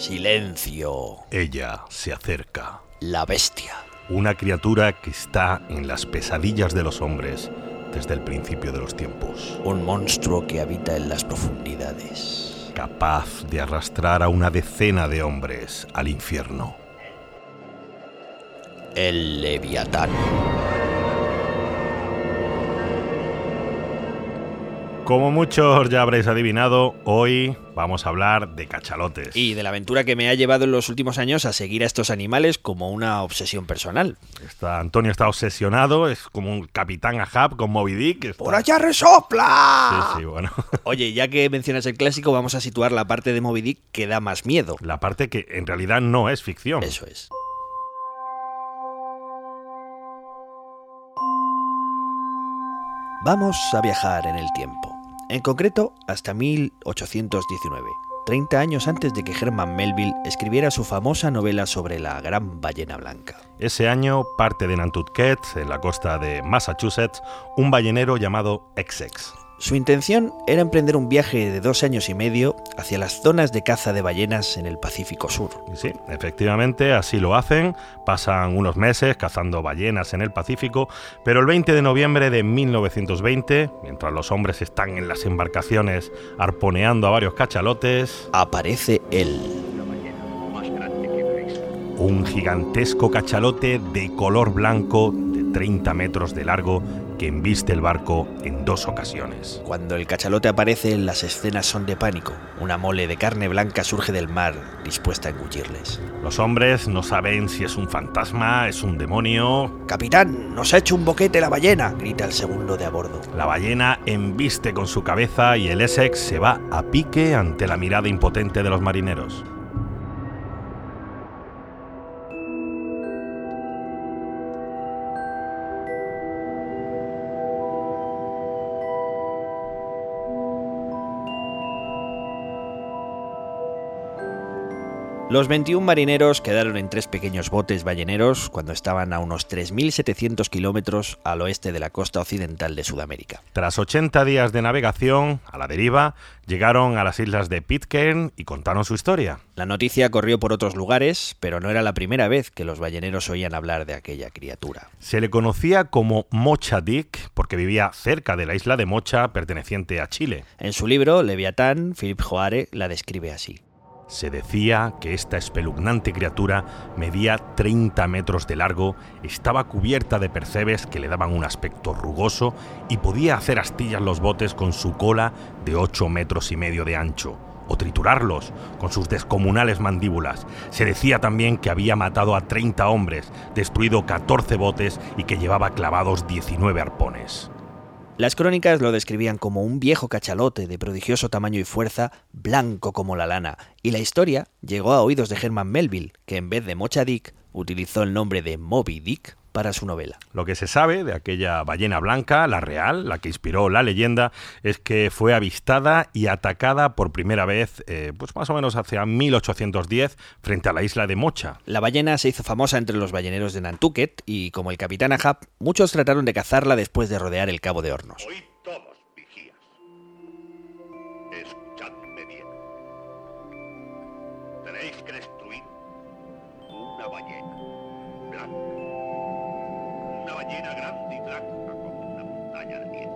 Silencio. Ella se acerca. La bestia. Una criatura que está en las pesadillas de los hombres desde el principio de los tiempos. Un monstruo que habita en las profundidades. Capaz de arrastrar a una decena de hombres al infierno. El Leviatán. Como muchos ya habréis adivinado, hoy vamos a hablar de cachalotes. Y de la aventura que me ha llevado en los últimos años a seguir a estos animales como una obsesión personal. Está, Antonio está obsesionado, es como un capitán Ahab con Moby Dick. está- ¡Por allá resopla! Sí, sí, bueno. Oye, ya que mencionas el clásico, vamos a situar la parte de Moby Dick que da más miedo. La parte que en realidad no es ficción. Eso es. Vamos a viajar en el tiempo. En concreto, hasta 1819, 30 años antes de que Herman Melville escribiera su famosa novela sobre la gran ballena blanca. Ese año parte de Nantucket, en la costa de Massachusetts, un ballenero llamado Essex. Su intención era emprender un viaje de dos años y medio hacia las zonas de caza de ballenas en el Pacífico Sur. Sí, efectivamente, así lo hacen. Pasan unos meses cazando ballenas en el Pacífico, pero el 20 de noviembre de 1920, mientras los hombres están en las embarcaciones arponeando a varios cachalotes, Aparece él. un gigantesco cachalote de color blanco de 30 metros de largo que embiste el barco en dos ocasiones. Cuando el cachalote aparece, las escenas son de pánico. Una mole de carne blanca surge del mar, dispuesta a engullirles. Los hombres no saben si es un fantasma, es un demonio. ¡Capitán! ¡Nos ha hecho un boquete la ballena! grita el segundo de a bordo. La ballena embiste con su cabeza y el Essex se va a pique ante la mirada impotente de los marineros. Los 21 marineros quedaron en tres pequeños botes balleneros cuando estaban a unos 3.700 kilómetros al oeste de la costa occidental de Sudamérica. Tras 80 días de navegación a la deriva, llegaron a las islas de Pitcairn y contaron su historia. La noticia corrió por otros lugares, pero no era la primera vez que los balleneros oían hablar de aquella criatura. Se le conocía como Mocha Dick porque vivía cerca de la isla de Mocha perteneciente a Chile. En su libro, Leviatán, Philip Joare la describe así. Se decía que esta espeluznante criatura medía 30 metros de largo, estaba cubierta de percebes que le daban un aspecto rugoso y podía hacer astillas los botes con su cola de 8 metros y medio de ancho, o triturarlos con sus descomunales mandíbulas. Se decía también que había matado a 30 hombres, destruido 14 botes y que llevaba clavados 19 arpones. Las crónicas lo describían como un viejo cachalote de prodigioso tamaño y fuerza, blanco como la lana, y la historia llegó a oídos de Herman Melville, que en vez de Mocha Dick utilizó el nombre de Moby Dick para su novela. Lo que se sabe de aquella ballena blanca, la real, la que inspiró la leyenda, es que fue avistada y atacada por primera vez, eh, pues más o menos hacia 1810, frente a la isla de Mocha. La ballena se hizo famosa entre los balleneros de Nantucket y, como el capitán Ahab, muchos trataron de cazarla después de rodear el Cabo de Hornos. Ballena grande y blanca como una montaña de nieve.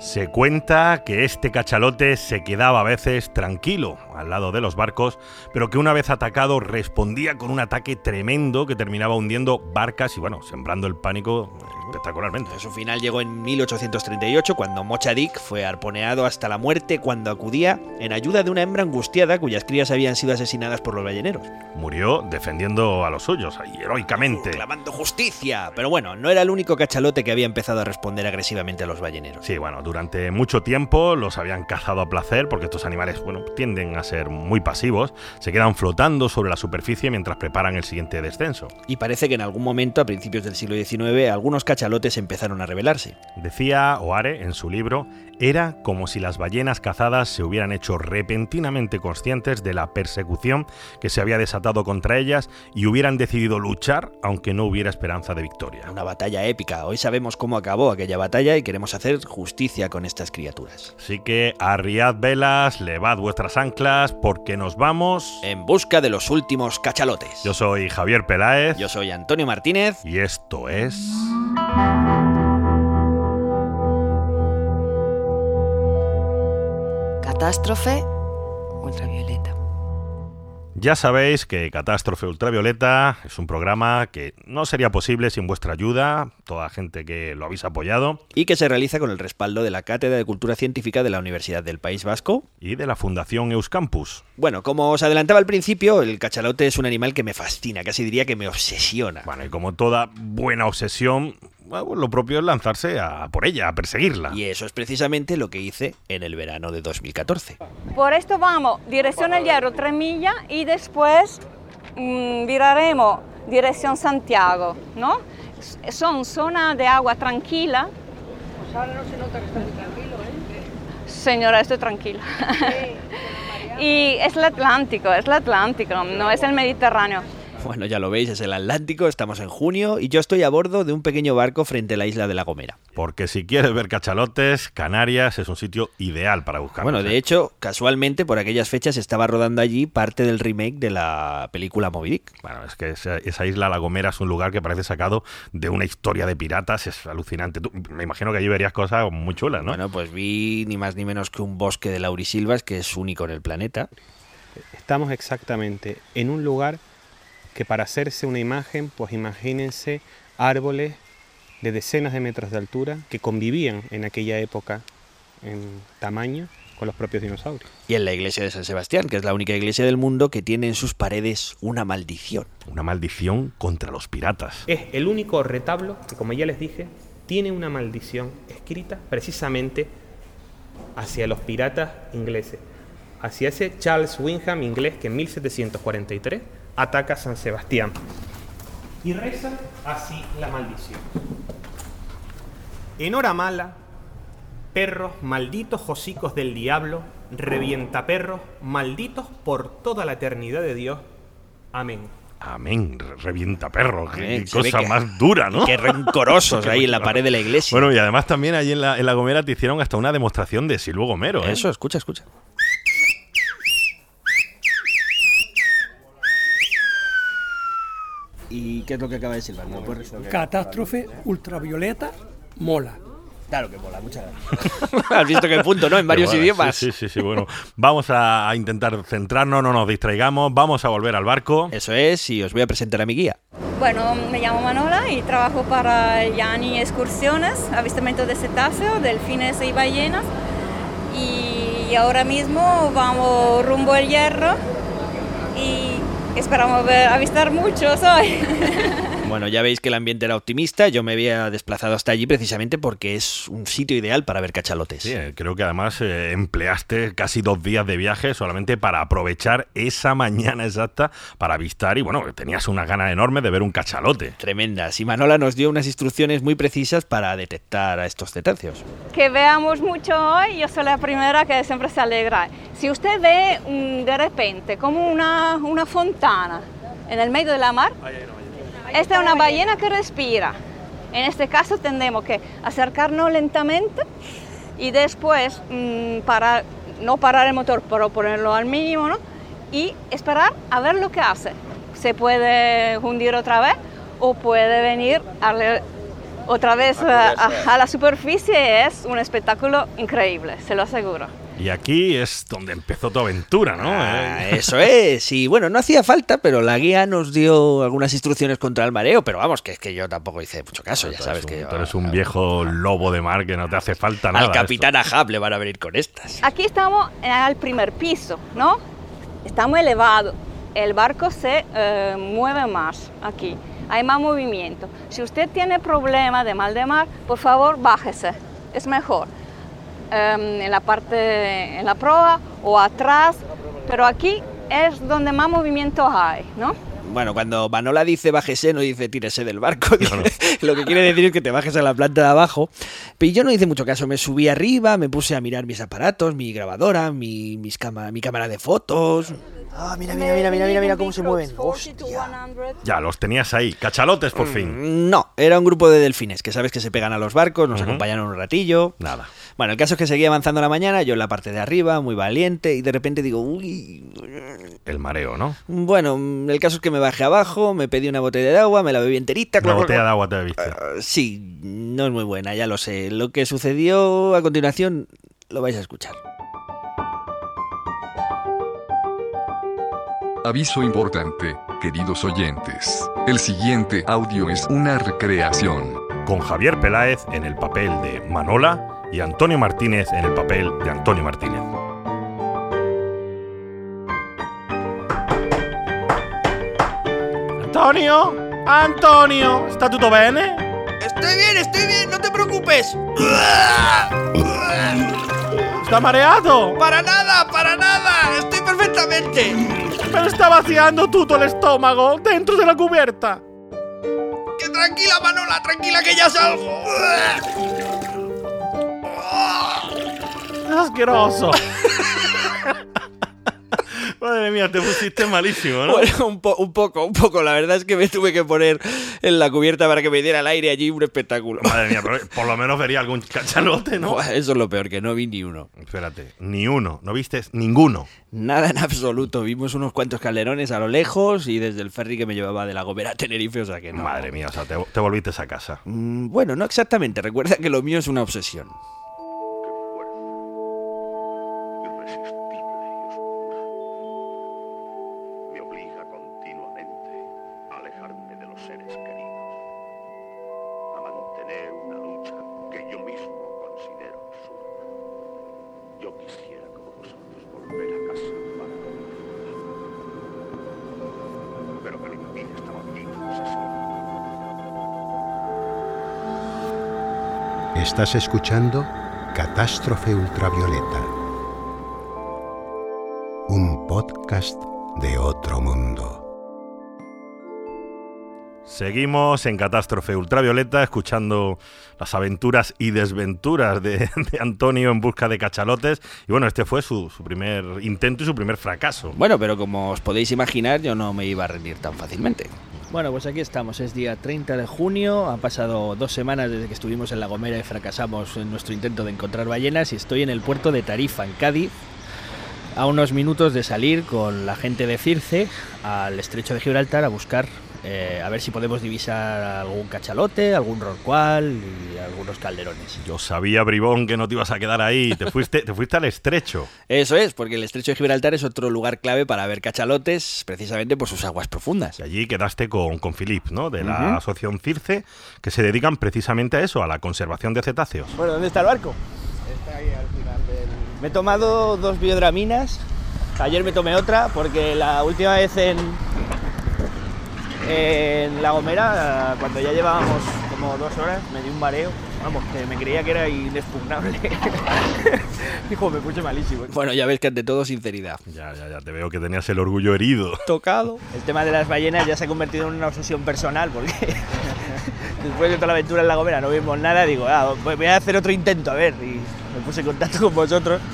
Se cuenta que este cachalote se quedaba a veces tranquilo al lado de los barcos, pero que una vez atacado respondía con un ataque tremendo que terminaba hundiendo barcas y bueno, sembrando el pánico espectacularmente. Su final llegó en 1838 cuando Mocha Dick fue arponeado hasta la muerte cuando acudía en ayuda de una hembra angustiada cuyas crías habían sido asesinadas por los balleneros. Murió defendiendo a los suyos, ahí, heroicamente. Clamando justicia. Pero bueno, no era el único cachalote que había empezado a responder agresivamente a los balleneros. Sí, bueno, durante mucho tiempo los habían cazado a placer porque estos animales, bueno, tienden a ser muy pasivos, se quedan flotando sobre la superficie mientras preparan el siguiente descenso. Y parece que en algún momento, a principios del siglo XIX, algunos cachalotes empezaron a rebelarse. Decía Oare en su libro, era como si las ballenas cazadas se hubieran hecho repentinamente conscientes de la persecución que se había desatado contra ellas y hubieran decidido luchar aunque no hubiera esperanza de victoria. Una batalla épica. Hoy sabemos cómo acabó aquella batalla y queremos hacer justicia con estas criaturas. Así que arriad velas, levad vuestras anclas porque nos vamos. En busca de los últimos cachalotes. Yo soy Javier Peláez. Yo soy Antonio Martínez. Y esto es... Catástrofe ultravioleta. Ya sabéis que Catástrofe Ultravioleta es un programa que no sería posible sin vuestra ayuda, toda gente que lo habéis apoyado. Y que se realiza con el respaldo de la Cátedra de Cultura Científica de la Universidad del País Vasco. Y de la Fundación Euskampus. Bueno, como os adelantaba al principio, el cachalote es un animal que me fascina, casi diría que me obsesiona. Bueno, y como toda buena obsesión, bueno, lo propio es lanzarse a por ella, a perseguirla. Y eso es precisamente lo que hice en el verano de 2014. Por esto vamos, dirección El Hierro, 3 millas, y después mm, viraremos dirección Santiago, ¿no? Son zonas de agua tranquila. ahora no se nota que está muy tranquilo, ¿eh? Señora, estoy tranquila. y es el Atlántico, es el Atlántico, no es el Mediterráneo. Bueno, ya lo veis, es el Atlántico, estamos en junio y yo estoy a bordo de un pequeño barco frente a la isla de La Gomera. Porque si quieres ver cachalotes, Canarias es un sitio ideal para buscarlos. Bueno, de ¿eh? hecho, casualmente por aquellas fechas estaba rodando allí parte del remake de la película Moby Dick. Bueno, es que esa, esa isla La Gomera es un lugar que parece sacado de una historia de piratas, es alucinante. Tú- me imagino que allí verías cosas muy chulas, ¿no? Bueno, pues vi ni más ni menos que un bosque de laurisilvas que es único en el planeta. Estamos exactamente en un lugar que para hacerse una imagen, pues imagínense árboles de decenas de metros de altura que convivían en aquella época en tamaño con los propios dinosaurios. Y en la iglesia de San Sebastián, que es la única iglesia del mundo que tiene en sus paredes una maldición. Una maldición contra los piratas. Es el único retablo que, como ya les dije, tiene una maldición escrita precisamente hacia los piratas ingleses, hacia ese Charles Wyndham inglés que en 1743 ataca San Sebastián. Y reza así la maldición. En hora mala, perros malditos hocicos del diablo, revienta perros malditos por toda la eternidad de Dios. Amén. Amén, re- revienta perro, qué, Eh, cosa que- más dura, ¿no? Qué rencorosos ahí en la pared de la iglesia. Bueno, y además también allí en la, en la Gomera te hicieron hasta una demostración de Silvio Gomero, ¿eh? Eso, escucha, escucha. ¿Y qué es lo que acaba de puedes resumir? Catástrofe ultravioleta mola. Claro que mola, muchas gracias. Has visto que punto, ¿no? En varios bueno, idiomas. Sí, sí, sí, bueno. Vamos a, a intentar centrarnos, no nos distraigamos, vamos a volver al barco. Eso es, y os voy a presentar a mi guía. Bueno, me llamo Manola y trabajo para Yani Excursiones, avistamiento de cetáceos, delfines y ballenas. Y ahora mismo vamos rumbo al hierro y esperamos avistar muchos hoy. Bueno, ya veis que el ambiente era optimista. Yo me había desplazado hasta allí precisamente porque es un sitio ideal para ver cachalotes. Sí, eh, creo que además eh, empleaste casi dos días de viaje solamente para aprovechar esa mañana exacta para avistar y bueno, tenías una gana enorme de ver un cachalote. Tremendas. Y Manola nos dio unas instrucciones muy precisas para detectar a estos cetáceos. que veamos mucho hoy, yo soy la primera que siempre se alegra. Si usted ve mm, de repente como una, una fontana en el medio de la mar, esta es una ballena que respira. En este caso tendremos que acercarnos lentamente y después mm, parar, no parar el motor, pero ponerlo al mínimo, ¿no? Y esperar a ver lo que hace. Se puede hundir otra vez o puede venir a le- otra vez a, a- a la superficie. Es un espectáculo increíble, se lo aseguro. Y aquí es donde empezó tu aventura, ¿no? Ah, Eh, eso es. Y bueno, no hacía falta, pero la guía nos dio algunas instrucciones contra el mareo. Pero vamos, que es que yo tampoco hice mucho caso. Ya sabes eres que un, tú eres un viejo lobo de mar que no te hace falta nada. al capitán Ahab le van a venir con estas. Aquí estamos en el primer piso, ¿no? Estamos elevados. El barco se eh, mueve más aquí. Hay más movimiento. Si usted tiene problemas de mal de mar, por favor, bájese. Es mejor. Em, en la parte, en la proa o atrás. Pero aquí es donde más movimiento hay, ¿no? Bueno, cuando Manola dice bájese, no dice tírese del barco. No, no. Lo que quiere decir es que te bajes a la planta de abajo. Pero yo no hice mucho caso. Me subí arriba, me puse a mirar mis aparatos, mi grabadora, mi, mis cama- mi cámara de fotos. Ah, mira, mira, mira, mira, mira, mira cómo se mueven. Hostia. Ya, los tenías ahí, cachalotes por fin. No, era un grupo de delfines que sabes que se pegan a los barcos, nos Ujú. acompañaron un ratillo. Nada. Bueno, el caso es que seguía avanzando la mañana, yo en la parte de arriba, muy valiente, y de repente digo, uy. El mareo, ¿no? Bueno, el caso es que me bajé abajo, me pedí una botella de agua, me la bebí enterita. Una botella de agua te bebiste. Ah, Sí, no es muy buena, ya lo sé. Lo que sucedió a continuación lo vais a escuchar. Aviso importante, queridos oyentes. El siguiente audio es una recreación. Con Javier Peláez en el papel de Manola y Antonio Martínez en el papel de Antonio Martínez. Antonio, Antonio, ¿está tutto bene? Estoy bien, estoy bien, no te preocupes. ¿Está mareado? Para nada, para nada, estoy perfectamente. Pero está vaciando tutto el estómago dentro de la cubierta. Que tranquila, Manola, tranquila que ya salgo. Es asqueroso. Madre mía, te pusiste malísimo, ¿no? Bueno, un, po- un poco, un poco. La verdad es que me tuve que poner en la cubierta para que me diera el aire allí un espectáculo. Madre mía, pero por lo menos vería algún cachalote, ¿no? Buah, Eso es lo peor, que no vi ni uno. Espérate, ni uno, ¿no viste ninguno? Nada en absoluto. Vimos unos cuantos calderones a lo lejos y desde el ferry que me llevaba de La Gomera a Tenerife, o sea que no. Madre mía, o sea, te, te volviste a casa. Mm, Bueno, no exactamente. Recuerda que lo mío es una obsesión. Estás escuchando Catástrofe Ultravioleta. Un podcast de otro mundo. Seguimos en Catástrofe Ultravioleta escuchando las aventuras y desventuras de, de Antonio en busca de cachalotes. Y bueno, este fue su, su primer intento y su primer fracaso. Bueno, pero como os podéis imaginar, yo no me iba a rendir tan fácilmente. Bueno, pues aquí estamos, es día 30 de junio, han pasado dos semanas desde que estuvimos en La Gomera y fracasamos en nuestro intento de encontrar ballenas y estoy en el puerto de Tarifa, en Cádiz, a unos minutos de salir con la gente de Circe al estrecho de Gibraltar a buscar, eh, a ver si podemos divisar algún cachalote, algún rorcual y algunos calderones. Yo sabía, bribón, que no te ibas a quedar ahí. Te fuiste, te fuiste al estrecho. Eso es, porque el estrecho de Gibraltar es otro lugar clave para ver cachalotes, precisamente por sus aguas profundas. Y allí quedaste con, con Philip, ¿no? De la asociación Circe, que se dedican precisamente a eso, a la conservación de cetáceos. Bueno, ¿dónde está el barco? Está ahí al final del... Me he tomado dos biodraminas. Ayer me tomé otra porque la última vez en, en La Gomera, cuando ya llevábamos como dos horas, me dio un mareo. Vamos, que me creía que era inexpugnable. Hijo, me puse malísimo. Bueno, ya ves que ante todo sinceridad. Ya, ya, ya, te veo que tenías el orgullo herido. Tocado. El tema de las ballenas ya se ha convertido en una obsesión personal porque después de toda la aventura en La Gomera no vimos nada. Digo, ah, voy a hacer otro intento, a ver. Y me puse en contacto con vosotros.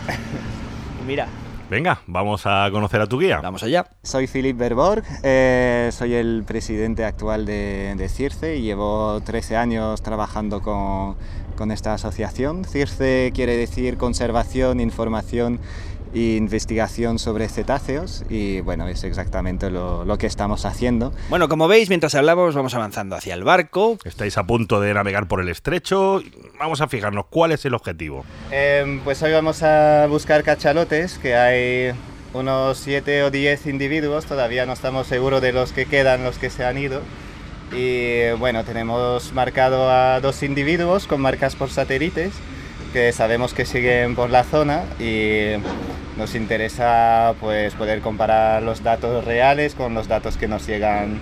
Y mira, Venga, vamos a conocer a tu guía. vamos allá. Soy Philip Verborg, eh, soy el presidente actual de, de CIRCE y llevo 13 años trabajando con, con esta asociación. CIRCE quiere decir conservación, información e investigación sobre cetáceos y bueno, es exactamente lo, lo que estamos haciendo. Bueno, como veis, mientras hablamos, vamos avanzando hacia el barco. Estáis a punto de navegar por el estrecho. Vamos a fijarnos cuál es el objetivo. Eh, pues hoy vamos a buscar cachalotes, que hay unos 7 o 10 individuos, todavía no estamos seguros de los que quedan, los que se han ido. Y bueno, tenemos marcado a dos individuos con marcas por satélites, que sabemos que siguen por la zona y nos interesa pues poder comparar los datos reales con los datos que nos llegan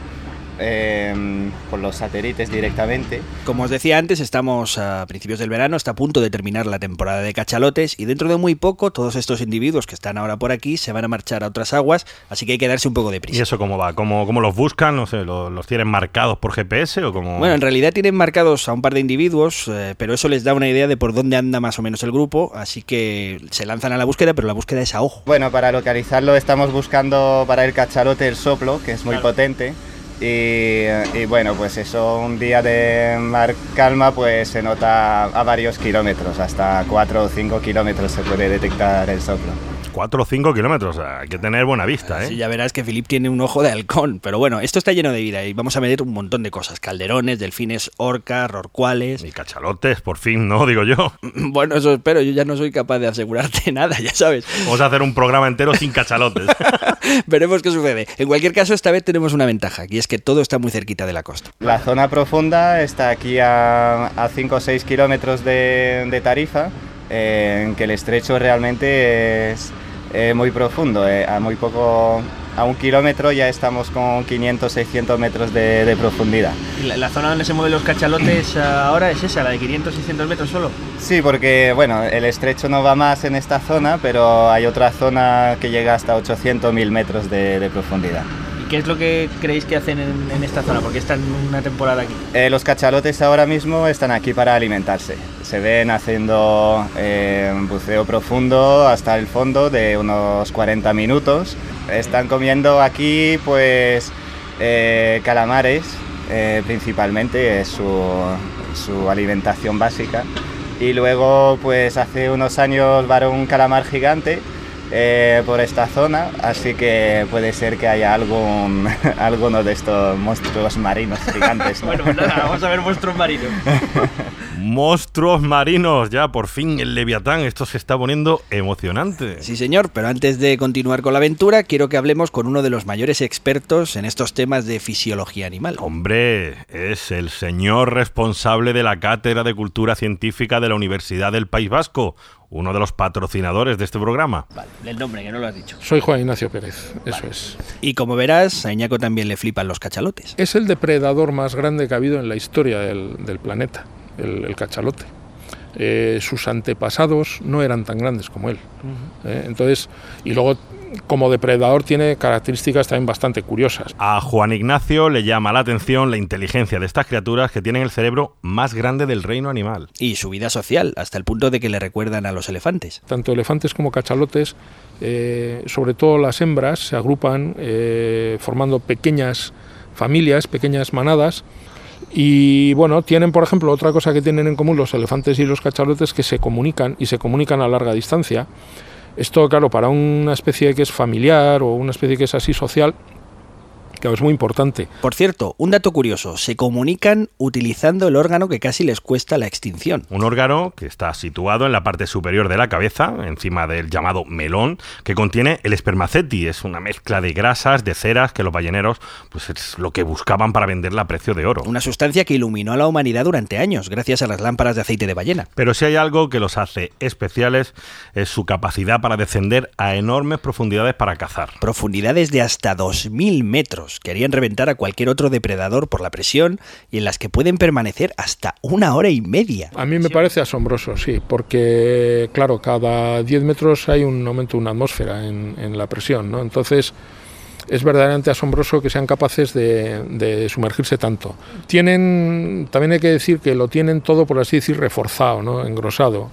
eh, con los satélites directamente. Como os decía antes, estamos a principios del verano, está a punto de terminar la temporada de cachalotes y dentro de muy poco todos estos individuos que están ahora por aquí se van a marchar a otras aguas, así que hay que darse un poco de prisa. ¿Y eso cómo va? ¿Cómo, cómo los buscan? No sé, ¿los, los tienen marcados por GPS o cómo...? Bueno, en realidad tienen marcados a un par de individuos, eh, pero eso les da una idea de por dónde anda más o menos el grupo, así que se lanzan a la búsqueda, pero la búsqueda es a ojo. Bueno, para localizarlo estamos buscando para el cachalote el soplo, que es muy potente. Y, bueno, pues eso, un día de mar calma, pues se nota a varios kilómetros, hasta 4 o 5 kilómetros se puede detectar el soplo. 4 o 5 kilómetros, o sea, hay que tener buena vista, ¿eh? Sí, ya verás que Filip tiene un ojo de halcón, pero bueno, esto está lleno de vida y vamos a meter un montón de cosas, calderones, delfines, orcas, rorcuales... Y cachalotes, por fin, ¿no? Digo yo. Bueno, eso espero, yo ya no soy capaz de asegurarte nada, ya sabes. Vamos a hacer un programa entero sin cachalotes. Veremos qué sucede. En cualquier caso, esta vez tenemos una ventaja, y es que todo está muy cerquita de la costa. La zona profunda está aquí a, 5 o 6 kilómetros de, de Tarifa, eh, en que el estrecho realmente es eh, muy profundo, eh, a muy poco, a un kilómetro ya estamos con 500, 600 metros de, de profundidad. ¿Y la, la, zona donde se mueven los cachalotes ahora es esa, la de 500, 600 metros solo? Sí, porque bueno, el estrecho no va más en esta zona, pero hay otra zona que llega hasta 800, 1000 metros de, de profundidad. ¿Qué es lo que creéis que hacen en, en esta zona? Porque están una temporada aquí. Eh, los cachalotes ahora mismo están aquí para alimentarse. Se ven haciendo eh, buceo profundo hasta el fondo de unos 40 minutos. Están comiendo aquí pues eh, calamares principalmente, es su, su alimentación básica. Y luego pues hace unos años varó un calamar gigante eh, por esta zona, así que puede ser que haya algún alguno de estos monstruos marinos gigantes. ¿no? bueno, pues nada, vamos a ver monstruos marinos. monstruos marinos, ya por fin el Leviatán, esto se está poniendo emocionante. Sí, señor, pero antes de continuar con la aventura, quiero que hablemos con uno de los mayores expertos en estos temas de fisiología animal. Hombre, es el señor responsable de la Cátedra de Cultura Científica de la Universidad del País Vasco, uno de los patrocinadores de este programa. Vale, el nombre, que no lo has dicho. Soy Juan Ignacio Pérez, eso vale. es. Y como verás, a Iñaco también le flipan los cachalotes. Es el depredador más grande que ha habido en la historia del, del planeta, el, el cachalote. Eh, sus antepasados no eran tan grandes como él. Uh -huh. eh, entonces, y luego como depredador tiene características también bastante curiosas. A Juan Ignacio le llama la atención la inteligencia de estas criaturas que tienen el cerebro más grande del reino animal. Y su vida social, hasta el punto de que le recuerdan a los elefantes. Tanto elefantes como cachalotes, eh, sobre todo las hembras, se agrupan eh, formando pequeñas familias, pequeñas manadas, y bueno, tienen, por ejemplo, otra cosa que tienen en común los elefantes y los cachalotes que se comunican y se comunican a larga distancia. Esto, claro, para una especie que es familiar o una especie que es así social, Claro, es muy importante. Por cierto, un dato curioso, se comunican utilizando el órgano que casi les cuesta la extinción. Un órgano que está situado en la parte superior de la cabeza, encima del llamado melón, que contiene el espermaceti, es una mezcla de grasas, de ceras que los balleneros pues es lo que buscaban para venderla a precio de oro. Una sustancia que iluminó a la humanidad durante años gracias a las lámparas de aceite de ballena. Pero si hay algo que los hace especiales es su capacidad para descender a enormes profundidades para cazar. Profundidades de hasta 2000 metros que harían reventar a cualquier otro depredador por la presión y en las que pueden permanecer hasta una hora y media. A mí me parece asombroso, sí, porque claro, cada 10 metros hay un aumento de una atmósfera en, la presión, ¿no? Entonces es verdaderamente asombroso que sean capaces de, de, sumergirse tanto. Tienen, también hay que decir que lo tienen todo, por así decir, reforzado, ¿no? engrosado.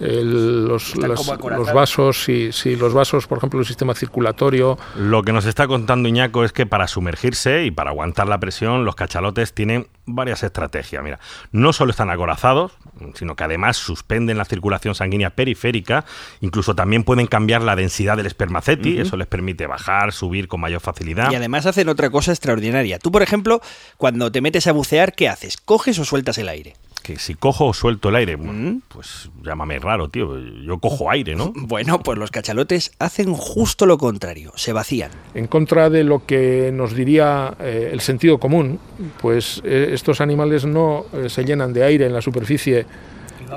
El, los, las, los, vasos, sí, sí, los vasos, por ejemplo, el sistema circulatorio. Lo que nos está contando Iñaco es que para sumergirse y para aguantar la presión, los cachalotes tienen varias estrategias. Mira, no solo están acorazados, sino que además suspenden la circulación sanguínea periférica, incluso también pueden cambiar la densidad del espermaceti, uh -huh. eso les permite bajar, subir con mayor facilidad. Y además hacen otra cosa extraordinaria. Tú, por ejemplo, cuando te metes a bucear, ¿qué haces? ¿Coges o sueltas el aire? que si cojo o suelto el aire, mm. pues llámame raro, tío. Yo cojo aire, ¿no? Bueno, pues los cachalotes hacen justo lo contrario, se vacían. En contra de lo que nos diría eh, el sentido común, pues eh, estos animales no eh, se llenan de aire en la superficie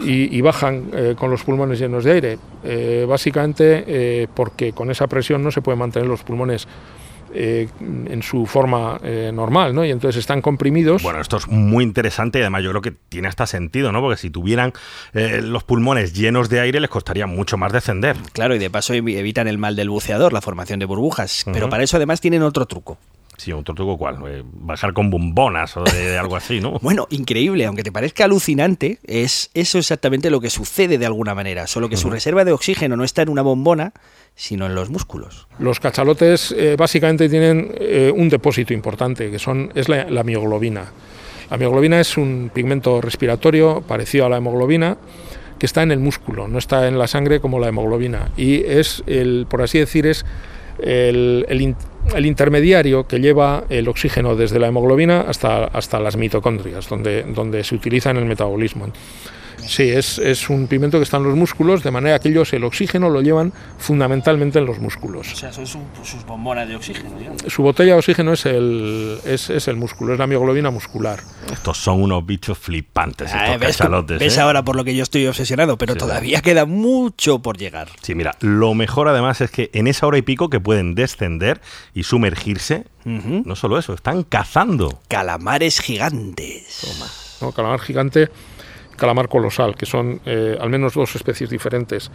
y, y bajan eh, con los pulmones llenos de aire. Eh, básicamente eh, porque con esa presión no se puede mantener los pulmones eh, en su forma eh, normal, ¿no? Y entonces están comprimidos. Bueno, esto es muy interesante y además yo creo que tiene hasta sentido, ¿no? Porque si tuvieran eh, los pulmones llenos de aire les costaría mucho más descender. Claro, y de paso evitan el mal del buceador, la formación de burbujas. Pero para eso además tienen otro truco. Sí, otro truco cuál, bajar con bombonas o de, algo así, ¿no? bueno, increíble, aunque te parezca alucinante, es eso exactamente lo que sucede de alguna manera, solo que su reserva de oxígeno no está en una bombona, sino en los músculos. Los cachalotes eh, básicamente tienen eh, un depósito importante, que son es la, mioglobina. La mioglobina es un pigmento respiratorio parecido a la hemoglobina que está en el músculo, no está en la sangre como la hemoglobina. Y es, el, por así decir, es el, el, intermediario que lleva el oxígeno desde la hemoglobina hasta, hasta las mitocondrias, donde, donde se utiliza en el metabolismo. Sí, es, es, un pigmento que está en los músculos, de manera que ellos el oxígeno lo llevan fundamentalmente en los músculos. O sea, son sus bombonas de oxígeno. Su botella de oxígeno es el, es, es, el músculo, es la mioglobina muscular. Estos son unos bichos flipantes, estos ah, ¿ves, cachalotes. Ves ¿eh? ahora por lo que yo estoy obsesionado, pero todavía queda mucho por llegar. Sí, mira, lo mejor además es que en esa hora y pico que pueden descender y sumergirse, no solo eso, están cazando. Calamares gigantes. Toma. No, calamar gigante calamar colosal, que son eh, al menos dos especies diferentes.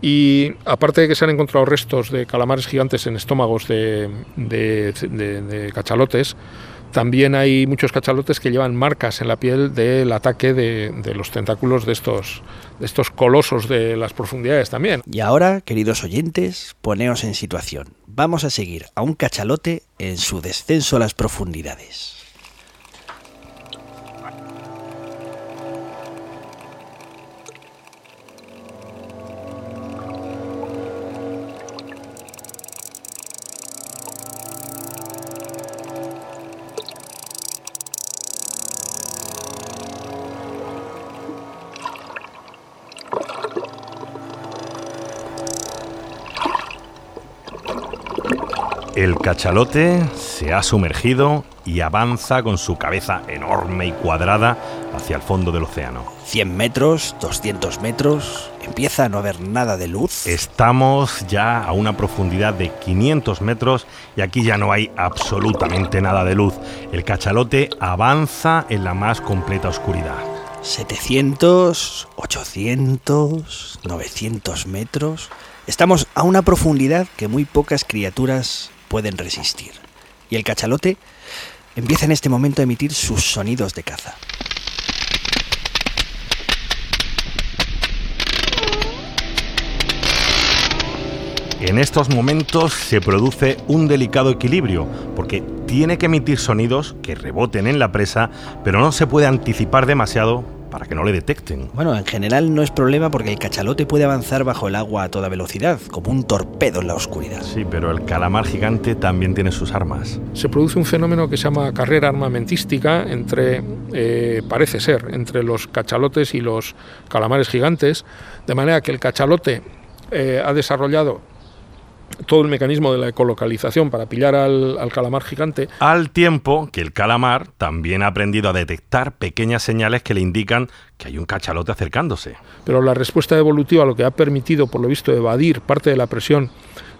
Y aparte de que se han encontrado restos de calamares gigantes en estómagos de, cachalotes, también hay muchos cachalotes que llevan marcas en la piel del ataque de, los tentáculos de estos, de estos colosos de las profundidades también. Y ahora, queridos oyentes, poneos en situación. Vamos a seguir a un cachalote en su descenso a las profundidades. El cachalote se ha sumergido y avanza con su cabeza enorme y cuadrada hacia el fondo del océano. 100 metros, 200 metros, empieza a no haber nada de luz. Estamos ya a una profundidad de 500 metros y aquí ya no hay absolutamente nada de luz. El cachalote avanza en la más completa oscuridad. 700, 800, 900 metros. Estamos a una profundidad que muy pocas criaturas pueden resistir. Y el cachalote empieza en este momento a emitir sus sonidos de caza. En estos momentos se produce un delicado equilibrio, porque tiene que emitir sonidos que reboten en la presa, pero no se puede anticipar demasiado para que no le detecten. Bueno, en general no es problema porque el cachalote puede avanzar bajo el agua a toda velocidad, como un torpedo en la oscuridad. Sí, pero el calamar gigante también tiene sus armas. Se produce un fenómeno que se llama carrera armamentística entre, eh, parece ser, entre los cachalotes y los calamares gigantes, de manera que el cachalote eh, ha desarrollado todo el mecanismo de la ecolocalización para pillar al, calamar gigante. Al tiempo que el calamar también ha aprendido a detectar pequeñas señales que le indican que hay un cachalote acercándose. Pero la respuesta evolutiva lo que ha permitido, por lo visto, evadir parte de la presión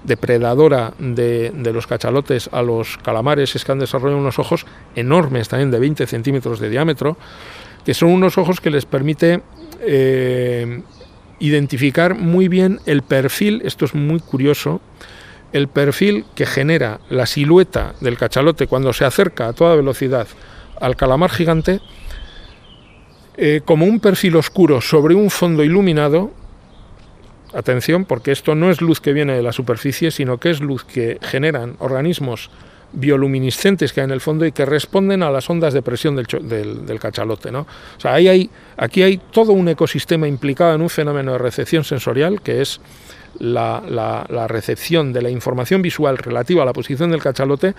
depredadora de, los cachalotes a los calamares es que han desarrollado unos ojos enormes, también de 20 centímetros de diámetro, que son unos ojos que les permite eh, identificar muy bien el perfil, esto es muy curioso, el perfil que genera la silueta del cachalote cuando se acerca a toda velocidad al calamar gigante, eh, como un perfil oscuro sobre un fondo iluminado, atención, porque esto no es luz que viene de la superficie, sino que es luz que generan organismos bioluminiscentes que hay en el fondo y que responden a las ondas de presión del, cachalote. ¿no? O sea, hay, aquí hay todo un ecosistema implicado en un fenómeno de recepción sensorial que es la, recepción de la información visual relativa a la posición del cachalote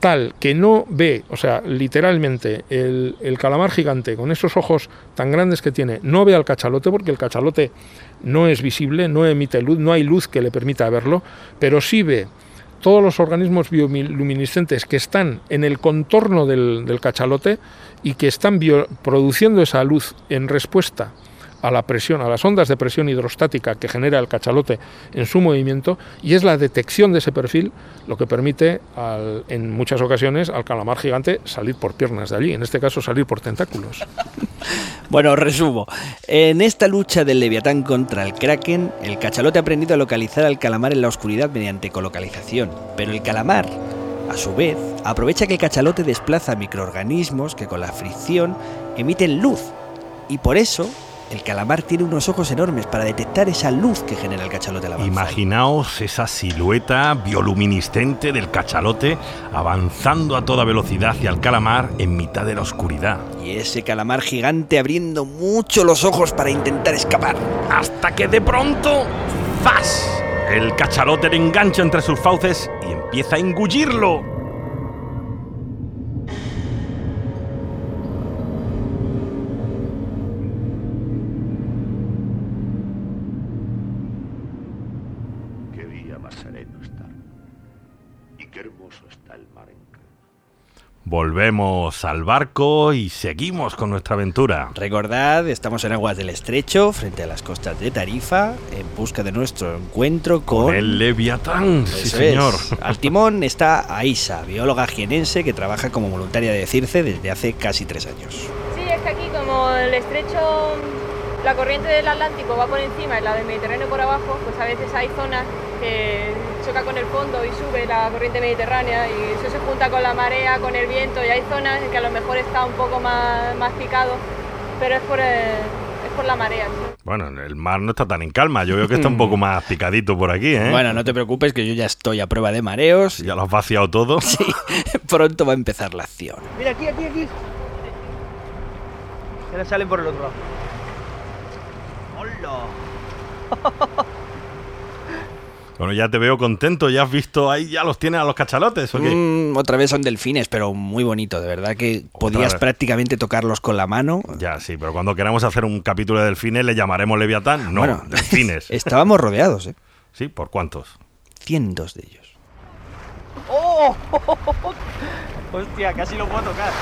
tal que no ve, o sea, literalmente el, el, calamar gigante con esos ojos tan grandes que tiene, no ve al cachalote porque el cachalote no es visible, no emite luz, no hay luz que le permita verlo, pero sí ve todos los organismos bioluminiscentes que están en el contorno del, cachalote y que están produciendo esa luz en respuesta a la presión, a las ondas de presión hidrostática que genera el cachalote en su movimiento y es la detección de ese perfil lo que permite al- en muchas ocasiones al calamar gigante salir por piernas de allí, en este caso salir por tentáculos. Bueno, resumo. En esta lucha del Leviatán contra el Kraken, el cachalote ha aprendido a localizar al calamar en la oscuridad mediante colocalización. Pero el calamar, a su vez, aprovecha que el cachalote desplaza microorganismos que con la fricción emiten luz. Y por eso, el calamar tiene unos ojos enormes para detectar esa luz que genera el cachalote al avanzar. Imaginaos esa silueta bioluminiscente del cachalote avanzando a toda velocidad hacia el calamar en mitad de la oscuridad. Y ese calamar gigante abriendo mucho los ojos para intentar escapar. Hasta que de pronto, ¡zas! El cachalote le engancha entre sus fauces y empieza a engullirlo. Volvemos al barco y seguimos con nuestra aventura. Recordad, estamos en aguas del estrecho, frente a las costas de Tarifa, en busca de nuestro encuentro con... El Leviatán, sí señor. es. Al timón está Aisa, bióloga jienense que trabaja como voluntaria de CIRCE desde hace casi tres años. Sí, es que aquí como el estrecho, la corriente del Atlántico va por encima y la del Mediterráneo por abajo, pues a veces hay zonas que choca con el fondo y sube la corriente mediterránea y eso se junta con la marea, con el viento y hay zonas en que a lo mejor está un poco más, más picado, pero es por, el- es por la marea. ¿sí? Bueno, el mar no está tan en calma. Yo veo que está un poco más picadito por aquí, ¿eh? Bueno, no te preocupes que yo ya estoy a prueba de mareos. Ya lo has vaciado todo. Sí, pronto va a empezar la acción. Mira, aquí, aquí, aquí. Y ahora salen por el otro lado. ¡Hola! Bueno, ya te veo contento. Ya has visto ahí, ya los tienes a los cachalotes, ¿o qué? Mm, otra vez son delfines, pero muy bonito, de verdad que podías vez. prácticamente tocarlos con la mano. Ya, sí, pero cuando queramos hacer un capítulo de delfines, ¿le llamaremos Leviatán? No, Bueno, delfines. Estábamos rodeados, ¿eh? Sí, ¿por cuántos? Cientos de ellos. ¡Oh! Hostia, casi lo puedo tocar.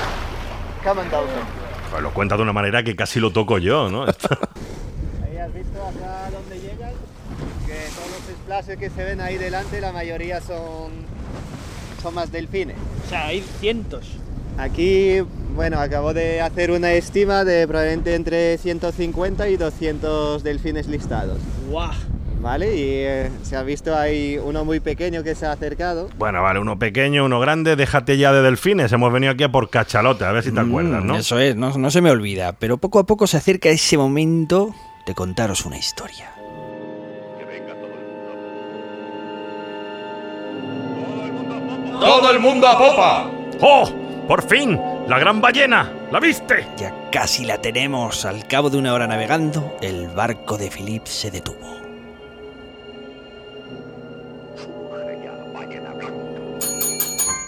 Come on, Dawson. Pues lo cuenta de una manera que casi lo toco yo, ¿no? Has visto acá donde llegan, que todos los splashes que se ven ahí delante, la mayoría son, son más delfines. O sea, hay cientos. Aquí, bueno, acabo de hacer una estima de probablemente entre 150 y 200 delfines listados. ¡Guau! ¿Vale? Y eh, se ha visto ahí uno muy pequeño que se ha acercado. Bueno, vale, uno pequeño, uno grande, déjate ya de delfines. Hemos venido aquí a por cachalote, a ver si te acuerdas, Mm, ¿no? Eso es, no, no se me olvida. Pero poco a poco se acerca ese momento de contaros una historia. ¡Todo el mundo a popa! ¡Oh! ¡Por fin! ¡La gran ballena! ¿La viste? Ya casi la tenemos. Al cabo de una hora navegando, el barco de Philip se detuvo.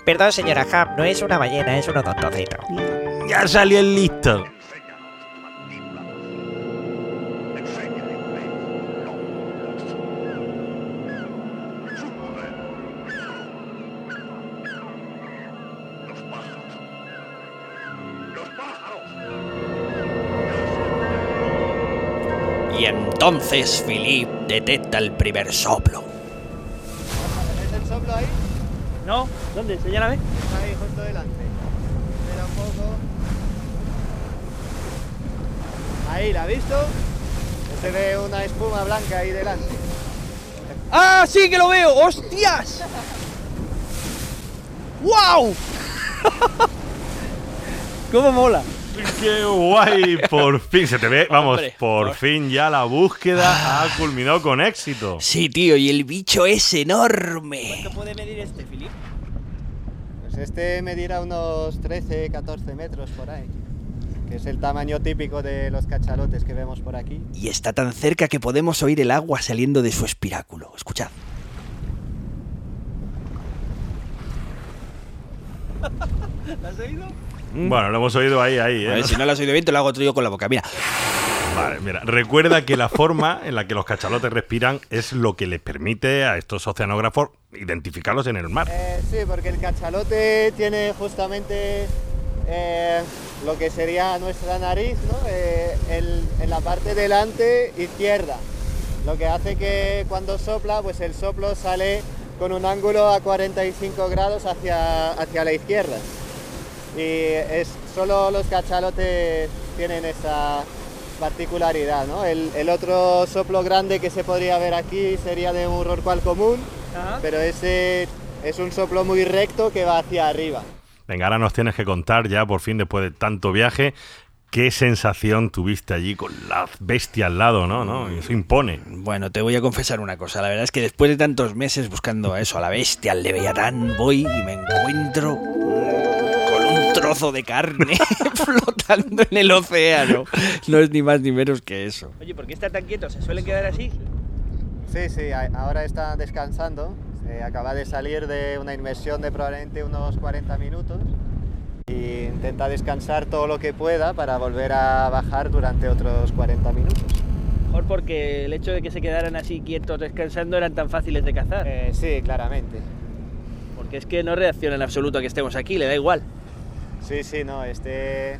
Perdón, señora Ham, no es una ballena, es un odontocito. Ya salió el listo. Y entonces Philip detecta el primer soplo. ¿Ves el soplo ahí? ¿No? ¿Dónde? Señálame. Ahí justo delante. Espera un poco. Ahí, ¿la has visto? Se ve una espuma blanca ahí delante. ¡Ah, sí que lo veo! ¡Hostias! ¡Wow! ¿Cómo mola? ¡Qué guay! Por fin se te ve. Vamos, Hombre, por por- fin ya la búsqueda ha culminado con éxito. Sí, tío, y el bicho es enorme. ¿Cuánto puede medir este, Filip? Pues este medirá unos 13, 14 metros por ahí. Que es el tamaño típico de los cachalotes que vemos por aquí. Y está tan cerca que podemos oír el agua saliendo de su espiráculo. Escuchad. ¿Lo has oído? Bueno, lo hemos oído ahí, ahí. A ¿eh? ver, si no lo has oído bien, te lo hago otro yo con la boca. Mira. Vale, mira, recuerda que la forma en la que los cachalotes respiran es lo que les permite a estos oceanógrafos identificarlos en el mar. Eh, sí, porque el cachalote tiene justamente eh, lo que sería nuestra nariz, ¿no? Eh, el- en la parte delante izquierda, lo que hace que cuando sopla, pues el soplo sale con un ángulo a 45 grados hacia, hacia la izquierda. Y es solo los cachalotes tienen esa particularidad, ¿no? El, el otro soplo grande que se podría ver aquí sería de un rorcual común, pero ese es un soplo muy recto que va hacia arriba. Venga, ahora nos tienes que contar ya, por fin, después de tanto viaje, qué sensación tuviste allí con la bestia al lado, ¿no? ¿No? Eso impone. Bueno, te voy a confesar una cosa. La verdad es que después de tantos meses buscando a eso, a la bestia, al Leviatán, voy y me encuentro mm, trozo de carne flotando en el océano. No es ni más ni menos que eso. Oye, ¿por qué está tan quieto? ¿Se suelen quedar así? Sí, sí, ahora está descansando. Se acaba de salir de una inmersión de probablemente unos 40 minutos y intenta descansar todo lo que pueda para volver a bajar durante otros 40 minutos. Mejor porque el hecho de que se quedaran así quietos descansando eran tan fáciles de cazar. Eh, sí, claramente. Porque es que no reacciona en absoluto a que estemos aquí, le da igual. Sí, sí, no, este...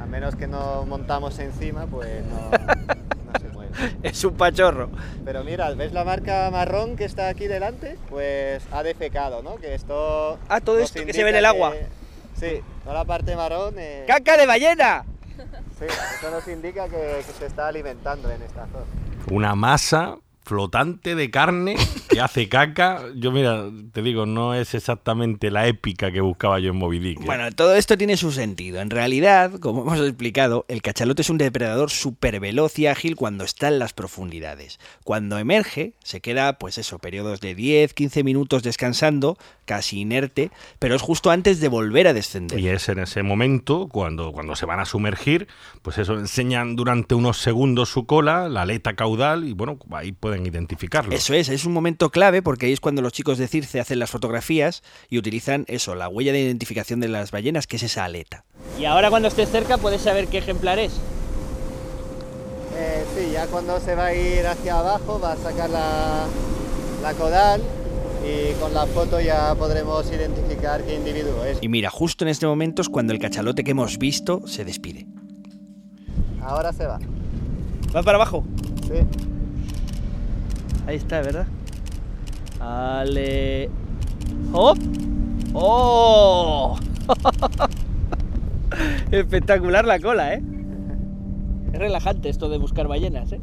A menos que no montamos encima, pues no, no se mueve. Es un pachorro. Pero mira, ¿ves la marca marrón que está aquí delante? Pues ha defecado, ¿no? Que esto... Ah, todo nos esto que se ve en el agua. que- Sí, toda la parte marrón... eh, ¡Caca de ballena! Sí, eso nos indica que, que se está alimentando en esta zona. Una masa flotante de carne que hace caca. Yo, mira, te digo, no es exactamente la épica que buscaba yo en Moby Dick. ¿eh? Bueno, todo esto tiene su sentido. En realidad, como hemos explicado, el cachalote es un depredador súper veloz y ágil cuando está en las profundidades. Cuando emerge, se queda, pues eso, periodos de 10, 15 minutos descansando, casi inerte, pero es justo antes de volver a descender. Y es en ese momento, cuando, cuando se van a sumergir, pues eso, enseñan durante unos segundos su cola, la aleta caudal, y bueno, ahí pueden identificarlo. Eso es, es un momento clave porque ahí es cuando los chicos de Circe hacen las fotografías y utilizan eso, la huella de identificación de las ballenas, que es esa aleta. Y ahora cuando estés cerca puedes saber qué ejemplar es. Eh, sí, ya cuando se va a ir hacia abajo va a sacar la, la caudal y con la foto ya podremos identificar qué individuo es. Y mira, justo en este momento es cuando el cachalote que hemos visto se despide. Ahora se va. ¿Va para abajo? Sí. Ahí está, ¿verdad? Vale. ¡Hop! ¡Oh! Espectacular la cola, ¿eh? Es relajante esto de buscar ballenas, ¿eh?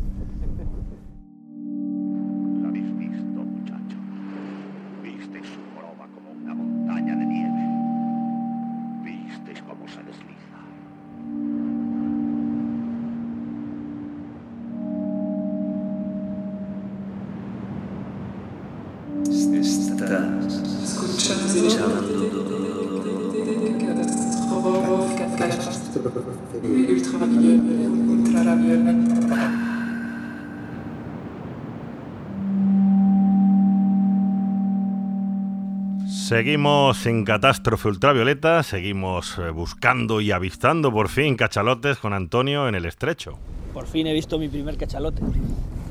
Seguimos en Catástrofe Ultravioleta, seguimos eh, buscando y avistando por fin cachalotes con Antonio en el estrecho. Por fin he visto mi primer cachalote.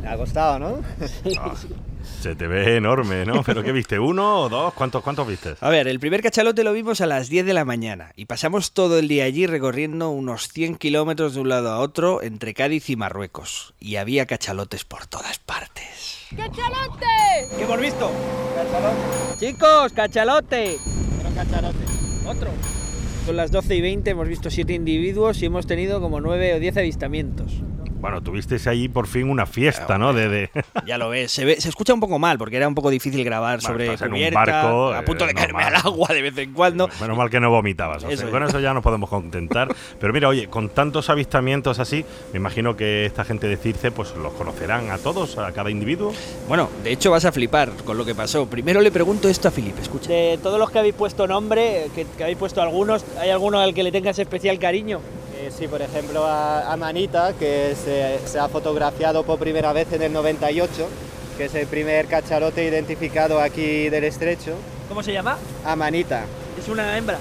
Me ha costado, ¿no? Ah, se te ve enorme, ¿no? ¿Pero qué viste? ¿Uno o dos? ¿Cuántos, cuántos viste? A ver, el primer cachalote lo vimos a las 10 de la mañana y pasamos todo el día allí recorriendo unos 100 kilómetros de un lado a otro entre Cádiz y Marruecos. Y había cachalotes por todas partes. ¡Cachalote! ¿Qué hemos visto? Chicos, cachalote. Otro cachalote. Otro. Son las 12 y 20, hemos visto 7 individuos y hemos tenido como 9 o 10 avistamientos. Bueno, tuvisteis ahí por fin una fiesta, ¿no? De, de- Ya lo ves, se, ve- se escucha un poco mal porque era un poco difícil grabar Bueno, sobre estás en un cubierta, barco, a punto eh, de caerme normal. al agua de vez en cuando. Menos mal que no vomitabas. o sea, Eso es. con eso ya nos podemos contentar. Pero mira, oye, con tantos avistamientos así, me imagino que esta gente de Circe pues los conocerán a todos, a cada individuo. Bueno, de hecho vas a flipar con lo que pasó. Primero le pregunto esto a Felipe, escucha. De todos los que habéis puesto nombre, que, que habéis puesto algunos, ¿hay alguno al que le tengas especial cariño? Eh, sí, por ejemplo, a, a Manita, que se, se ha fotografiado por primera vez en el 98, que es el primer cachalote identificado aquí del estrecho. ¿Cómo se llama? A Manita. Es una hembra.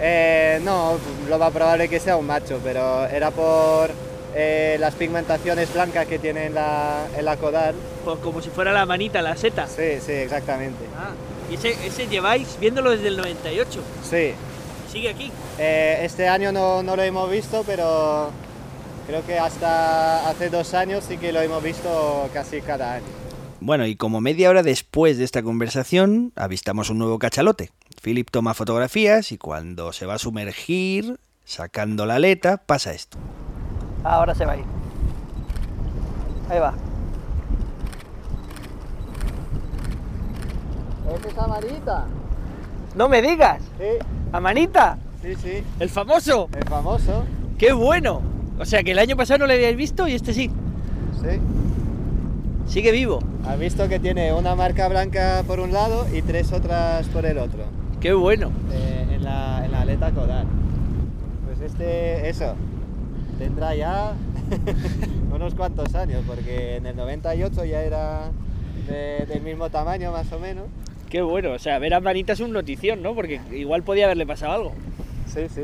Eh, no, lo más probable que sea un macho, pero era por eh, las pigmentaciones blancas que tiene en la, en la caudal. Pues como si fuera la manita, la seta. Sí, sí, exactamente. Ah, y ese, ese lleváis viéndolo desde el 98. Sí. ¿Sigue aquí? Eh, este año no, no lo hemos visto, pero creo que hasta hace dos años sí que lo hemos visto casi cada año. Bueno, y como media hora después de esta conversación, avistamos un nuevo cachalote. Philip toma fotografías y cuando se va a sumergir, sacando la aleta, pasa esto. Ahora se va a ir. Ahí va. ¿Esa es Amarita? No me digas. Sí. ¿Amanita? Sí, sí. ¿El famoso? El famoso. ¡Qué bueno! O sea que el año pasado no le habíais visto y este sí. Sí. Sigue vivo. Has visto que tiene una marca blanca por un lado y tres otras por el otro. ¡Qué bueno! Eh, en, la, en la aleta caudal. Pues este, eso, tendrá ya unos cuantos años, porque en el 98 ya era de- del mismo tamaño más o menos. ¡Qué bueno! O sea, ver a Manita es un notición, ¿no? Porque igual podía haberle pasado algo. Sí, sí.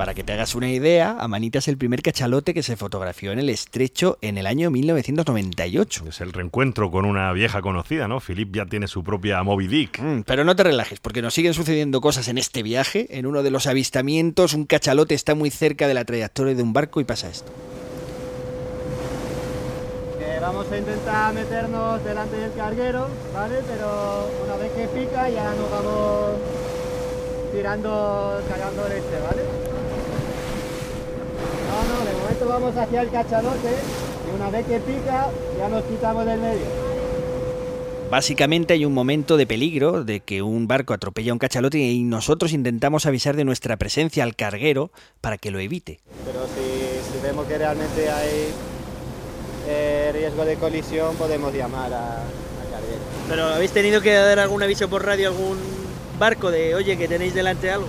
Para que te hagas una idea, Amanita es el primer cachalote que se fotografió en el estrecho en el año 1998. Es el reencuentro con una vieja conocida, ¿no? Philip ya tiene su propia Moby Dick. Mm, pero no te relajes, porque nos siguen sucediendo cosas en este viaje. En uno de los avistamientos, un cachalote está muy cerca de la trayectoria de un barco y pasa esto. Vamos a intentar meternos delante del carguero, ¿vale? Pero una vez que pica ya nos vamos tirando, cagando leche, ¿vale? No, no, de momento vamos hacia el cachalote y una vez que pica ya nos quitamos del medio. Básicamente hay un momento de peligro de que un barco atropella a un cachalote y nosotros intentamos avisar de nuestra presencia al carguero para que lo evite. Pero si, si vemos que realmente hay eh, riesgo de colisión podemos llamar a, a carguero. Pero habéis tenido que dar algún aviso por radio a algún barco de, oye, que tenéis delante algo.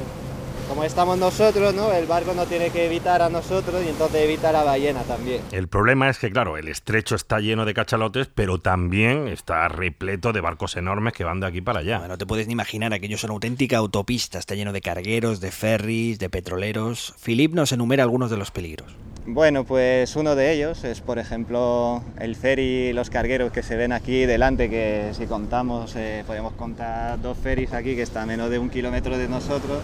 Como estamos nosotros, ¿no? El barco no tiene que evitar a nosotros y entonces evita a la ballena también. El problema es que, claro, el estrecho está lleno de cachalotes, pero también está repleto de barcos enormes que van de aquí para allá. No te puedes ni imaginar, aquello es una auténtica autopista, está lleno de cargueros, de ferries, de petroleros. Philip nos enumera algunos de los peligros. Bueno, pues uno de ellos es, por ejemplo, el ferry y los cargueros que se ven aquí delante, que si contamos, eh, podemos contar dos ferries aquí que están a menos de un kilómetro de nosotros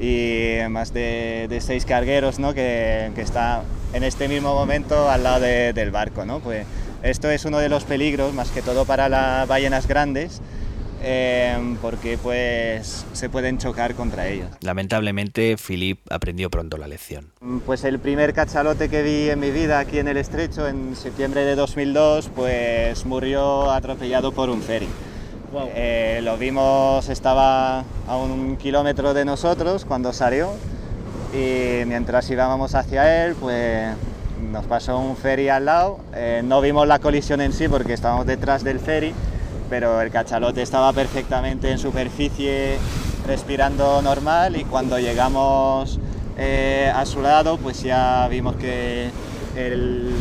y más de, de seis cargueros ¿no? que, que está en este mismo momento al lado de- del barco. ¿no? Pues esto es uno de los peligros, más que todo para las ballenas grandes, eh, porque pues se pueden chocar contra ellos. Lamentablemente, Philip aprendió pronto la lección. Pues el primer cachalote que vi en mi vida aquí en el estrecho, en septiembre de 2002, pues murió atropellado por un ferry. Eh, lo vimos, estaba a un kilómetro de nosotros cuando salió. Y mientras íbamos hacia él, pues nos pasó un ferry al lado. Eh, no vimos la colisión en sí porque estábamos detrás del ferry, pero el cachalote estaba perfectamente en superficie, respirando normal. Y cuando llegamos eh, a su lado, pues ya vimos que el,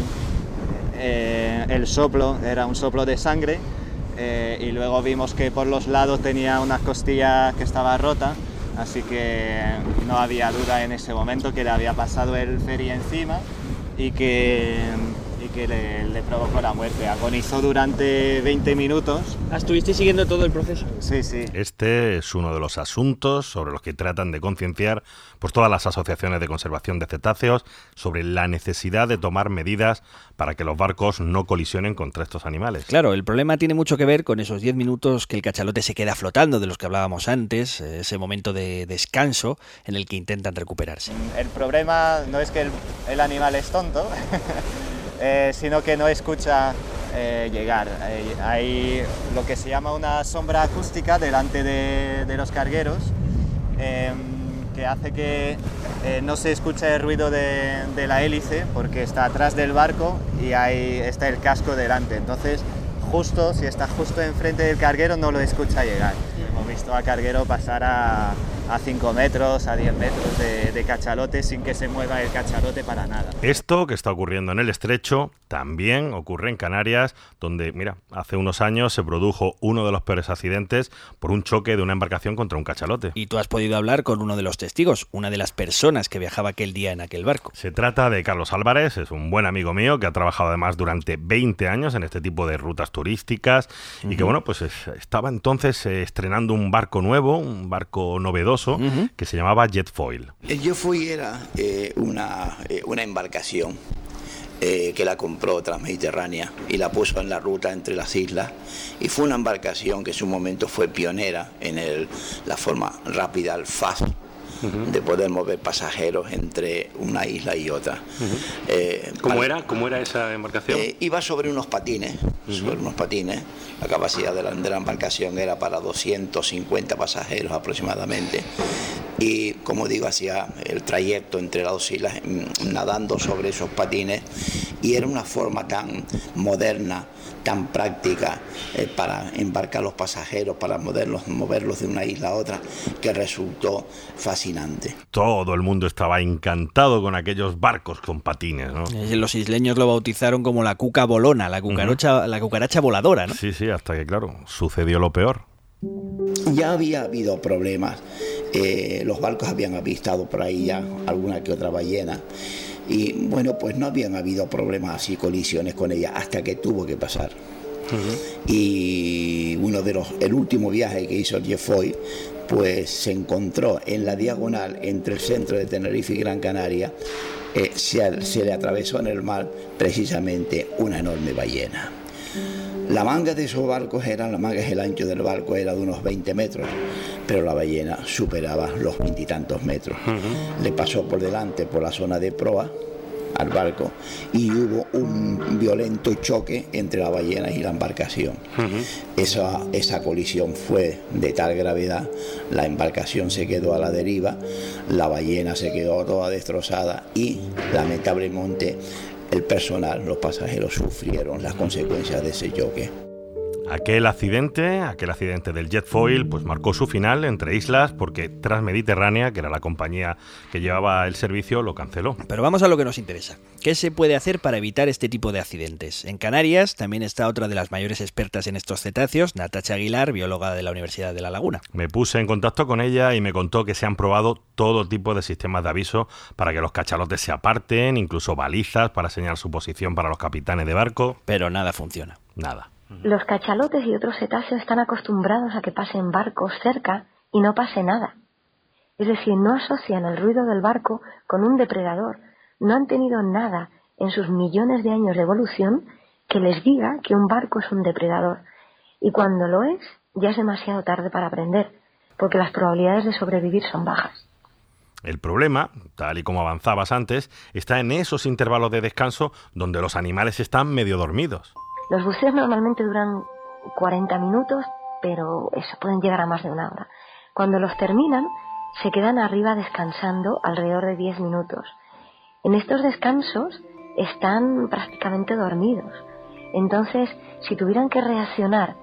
el soplo era un soplo de sangre eh, y luego vimos que por los lados tenía una costilla que estaba rota, así que no había duda en ese momento que le había pasado el ferry encima y que, que le, le provocó la muerte. Agonizó durante 20 minutos. ¿Estuviste siguiendo todo el proceso? Sí, sí. Este es uno de los asuntos sobre los que tratan de concienciar pues, todas las asociaciones de conservación de cetáceos sobre la necesidad de tomar medidas para que los barcos no colisionen contra estos animales. Claro, el problema tiene mucho que ver con esos 10 minutos que el cachalote se queda flotando, de los que hablábamos antes, eh, ese momento de descanso en el que intentan recuperarse. El problema no es que el, el animal es tonto, eh, sino que no escucha eh, llegar. Hay, hay lo que se llama una sombra acústica delante de, de los cargueros eh, que hace que eh, no se escuche el ruido de, de la hélice porque está atrás del barco y ahí está el casco delante. Entonces, justo, si está justo enfrente del carguero, no lo escucha llegar. Hemos visto a carguero pasar a, a 5 metros, a 10 metros de, de cachalote sin que se mueva el cachalote para nada. Esto que está ocurriendo en el estrecho también ocurre en Canarias, donde, mira, hace unos años se produjo uno de los peores accidentes por un choque de una embarcación contra un cachalote. Y tú has podido hablar con uno de los testigos, una de las personas que viajaba aquel día en aquel barco. Se trata de Carlos Álvarez, es un buen amigo mío que ha trabajado además durante 20 años en este tipo de rutas turísticas y que, bueno, pues es- estaba entonces eh, estrenando un barco nuevo, un barco novedoso que se llamaba Jetfoil. El Jetfoil era eh, una, eh, una embarcación eh, que la compró Transmediterránea y la puso en la ruta entre las islas. Y fue una embarcación que en su momento fue pionera en el, la forma rápida, el fast, de poder mover pasajeros entre una isla y otra. Eh, ¿Cómo para- era? ¿Cómo era esa embarcación? eh, iba sobre unos patines, sobre unos patines. La capacidad de la, de la embarcación era para 250 pasajeros aproximadamente. Y como digo, hacía el trayecto entre las dos islas mm, nadando sobre esos patines. Y era una forma tan moderna, tan práctica eh, para embarcar los pasajeros, para moverlos, moverlos de una isla a otra, que resultó fascinante. Todo el mundo estaba encantado con aquellos barcos con patines, ¿no? Eh, Los isleños lo bautizaron como la cuca bolona, la cucaracha, la cucaracha voladora, ¿no? Sí, sí, hasta que, claro, sucedió lo peor. Ya había habido problemas, eh, los barcos habían avistado por ahí ya alguna que otra ballena y bueno, pues no habían habido problemas así, colisiones con ella hasta que tuvo que pasar. Y uno de los, el último viaje que hizo Jeffoy, pues se encontró en la diagonal entre el centro de Tenerife y Gran Canaria, eh, se, se le atravesó en el mar precisamente una enorme ballena. La manga de esos barcos era, la manga el ancho del barco era de unos 20 metros, pero la ballena superaba los veintitantos metros. Le pasó por delante por la zona de proa al barco y hubo un violento choque entre la ballena y la embarcación. Esa, esa colisión fue de tal gravedad, la embarcación se quedó a la deriva, la ballena se quedó toda destrozada y lamentablemente el personal, los pasajeros sufrieron las consecuencias de ese choque. Aquel accidente, aquel accidente del Jetfoil, pues marcó su final entre islas porque Transmediterránea, que era la compañía que llevaba el servicio, lo canceló. Pero vamos a lo que nos interesa. ¿Qué se puede hacer para evitar este tipo de accidentes? En Canarias también está otra de las mayores expertas en estos cetáceos, Natacha Aguilar, bióloga de la Universidad de La Laguna. Me puse en contacto con ella y me contó que se han probado todo tipo de sistemas de aviso para que los cachalotes se aparten, incluso balizas para señalar su posición para los capitanes de barco. Pero nada funciona. Nada. Los cachalotes y otros cetáceos están acostumbrados a que pasen barcos cerca y no pase nada. Es decir, no asocian el ruido del barco con un depredador. No han tenido nada en sus millones de años de evolución que les diga que un barco es un depredador. Y cuando lo es, ya es demasiado tarde para aprender, porque las probabilidades de sobrevivir son bajas. El problema, tal y como avanzabas antes, está en esos intervalos de descanso donde los animales están medio dormidos. Los buceos normalmente duran 40 minutos, pero eso, pueden llegar a más de una hora. Cuando los terminan, se quedan arriba descansando alrededor de 10 minutos. En estos descansos están prácticamente dormidos. Entonces, si tuvieran que reaccionar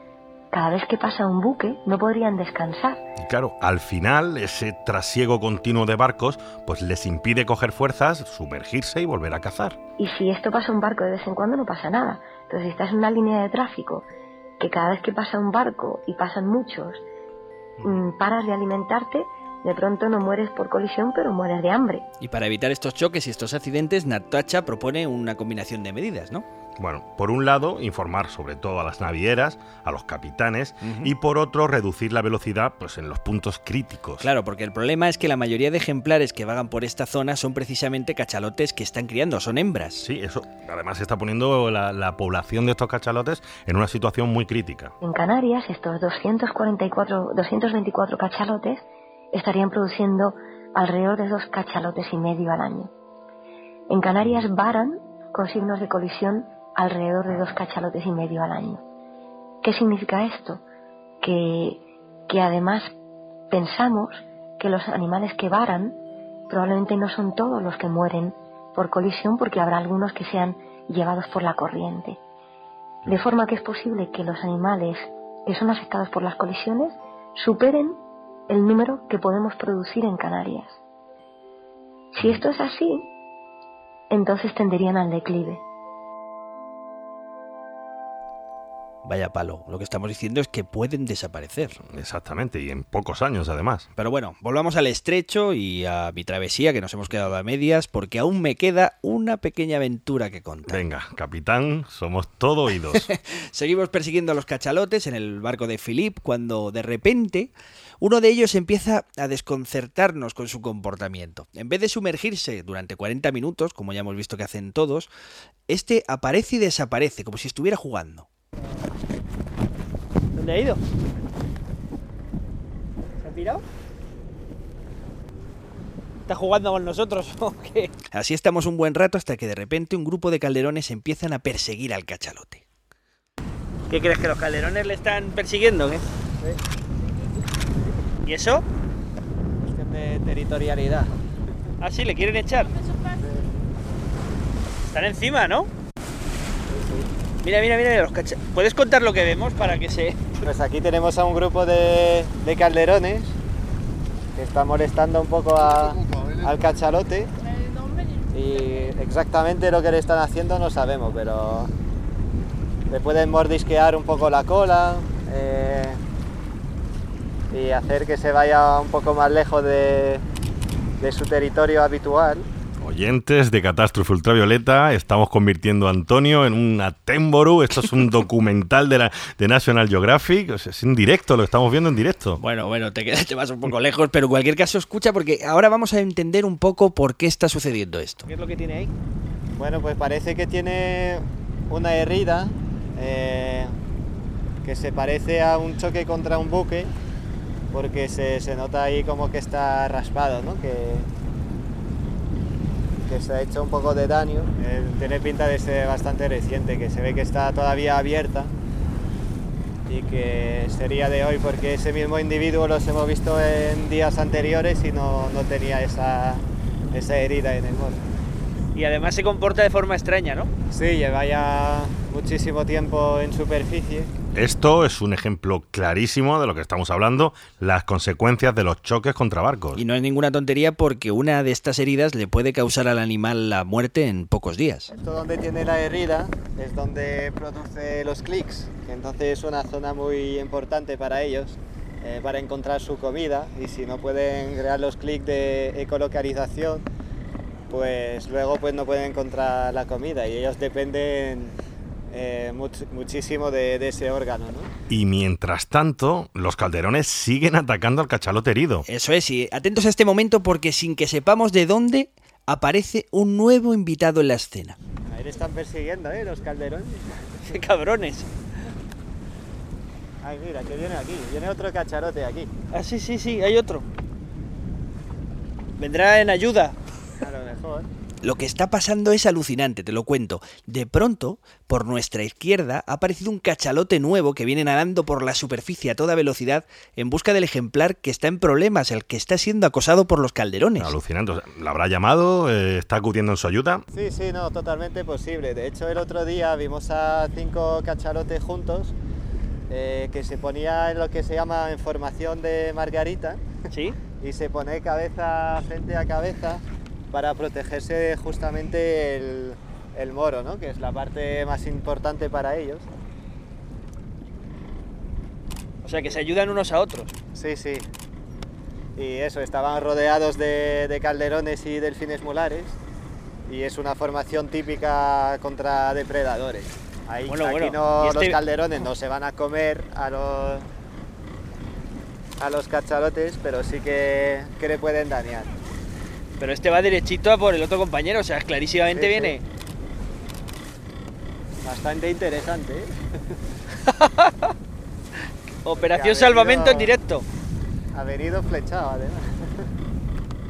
cada vez que pasa un buque, no podrían descansar. Y claro, al final, ese trasiego continuo de barcos, pues les impide coger fuerzas, sumergirse y volver a cazar. Y si esto pasa un barco de vez en cuando, no pasa nada. Entonces, si estás en una línea de tráfico, que cada vez que pasa un barco y pasan muchos, mm, paras de alimentarte, de pronto no mueres por colisión, pero mueres de hambre. Y para evitar estos choques y estos accidentes, Natacha propone una combinación de medidas, ¿no? Bueno, por un lado, informar sobre todo a las navieras, a los capitanes, y por otro, reducir la velocidad pues, en los puntos críticos. Claro, porque el problema es que la mayoría de ejemplares que vagan por esta zona son precisamente cachalotes que están criando, son hembras. Sí, eso además está poniendo la, la población de estos cachalotes en una situación muy crítica. En Canarias, estos 244, 224 cachalotes estarían produciendo alrededor de dos cachalotes y medio al año. En Canarias varan con signos de colisión alrededor de dos cachalotes y medio al año. ¿Qué significa esto? Que, que además pensamos que los animales que varan probablemente no son todos los que mueren por colisión porque habrá algunos que sean llevados por la corriente. De forma que es posible que los animales que son afectados por las colisiones superen el número que podemos producir en Canarias. Si esto es así, entonces tenderían al declive. Vaya palo. Lo que estamos diciendo es que pueden desaparecer. Exactamente, y en pocos años además. Pero bueno, volvamos al estrecho y a mi travesía, que nos hemos quedado a medias, porque aún me queda una pequeña aventura que contar. Venga, capitán, somos todo oídos. Seguimos persiguiendo a los cachalotes en el barco de Philip cuando de repente uno de ellos empieza a desconcertarnos con su comportamiento. En vez de sumergirse durante 40 minutos, como ya hemos visto que hacen todos, este aparece y desaparece, como si estuviera jugando. ¿Dónde ha ido? ¿Se ha pirado? ¿Está jugando con nosotros o qué? Así estamos un buen rato hasta que de repente un grupo de calderones empiezan a perseguir al cachalote. ¿Qué crees que los calderones le están persiguiendo? ¿qué? ¿Y eso? Cuestión de territorialidad. Ah, sí, le quieren echar. Están encima, ¿no? Mira, mira, mira, los cacha- ¿Puedes contar lo que vemos para que se... Pues aquí tenemos a un grupo de, de calderones que está molestando un poco a- al cachalote y exactamente lo que le están haciendo no sabemos, pero le pueden mordisquear un poco la cola eh, y hacer que se vaya un poco más lejos de, de su territorio habitual. Oyentes de Catástrofe Ultravioleta, estamos convirtiendo a Antonio en un Atemboru. Esto es un documental de, la, de National Geographic. O sea, es en directo, lo estamos viendo en directo. Bueno, bueno, te, quedas, te vas un poco lejos, pero en cualquier caso escucha porque ahora vamos a entender un poco por qué está sucediendo esto. ¿Qué es lo que tiene ahí? Bueno, pues parece que tiene una herida eh, que se parece a un choque contra un buque, porque se, se nota ahí como que está raspado, ¿no? Que, que se ha hecho un poco de daño. Tiene pinta de ser bastante reciente, que se ve que está todavía abierta y que sería de hoy, porque ese mismo individuo los hemos visto en días anteriores y no, no tenía esa, esa herida en el morro. Y además se comporta de forma extraña, ¿no? Sí, lleva ya muchísimo tiempo en superficie. Esto es un ejemplo clarísimo de lo que estamos hablando, las consecuencias de los choques contra barcos. Y no es ninguna tontería porque una de estas heridas le puede causar al animal la muerte en pocos días. Esto donde tiene la herida es donde produce los clics, que entonces es una zona muy importante para ellos, eh, para encontrar su comida y si no pueden crear los clics de ecolocalización, pues luego pues no pueden encontrar la comida y ellos dependen eh, much- muchísimo de, de ese órgano. ¿no? Y mientras tanto, los calderones siguen atacando al cachalote herido. Eso es, y atentos a este momento porque sin que sepamos de dónde aparece un nuevo invitado en la escena. Ahí le están persiguiendo, ¿eh? Los calderones. ¡Qué cabrones! Ay, mira, que viene aquí, viene otro cacharote aquí. Ah, sí, sí, sí, hay otro. Vendrá en ayuda. Lo que está pasando es alucinante, te lo cuento. De pronto, por nuestra izquierda, ha aparecido un cachalote nuevo que viene nadando por la superficie a toda velocidad en busca del ejemplar que está en problemas, el que está siendo acosado por los calderones. Alucinante. O sea, ¿La habrá llamado? Eh, ¿Está acudiendo en su ayuda? Sí, sí, no, totalmente posible. De hecho, el otro día vimos a cinco cachalotes juntos eh, que se ponía en lo que se llama en formación de margarita. ¿Sí? Y se pone cabeza frente a cabeza para protegerse justamente el, el moro, ¿no? que es la parte más importante para ellos. O sea, que se ayudan unos a otros. Sí, sí. Y eso, estaban rodeados de, de calderones y delfines molares y es una formación típica contra depredadores. Ahí, Bueno, aquí bueno, no, y este- los calderones no se van a comer a los, a los cachalotes, pero sí que, que le pueden dañar. Pero este va derechito a por el otro compañero, o sea, clarísimamente Sí, sí. viene. Bastante interesante. ¿eh? Operación Salvamento en directo. Ha venido flechado, además.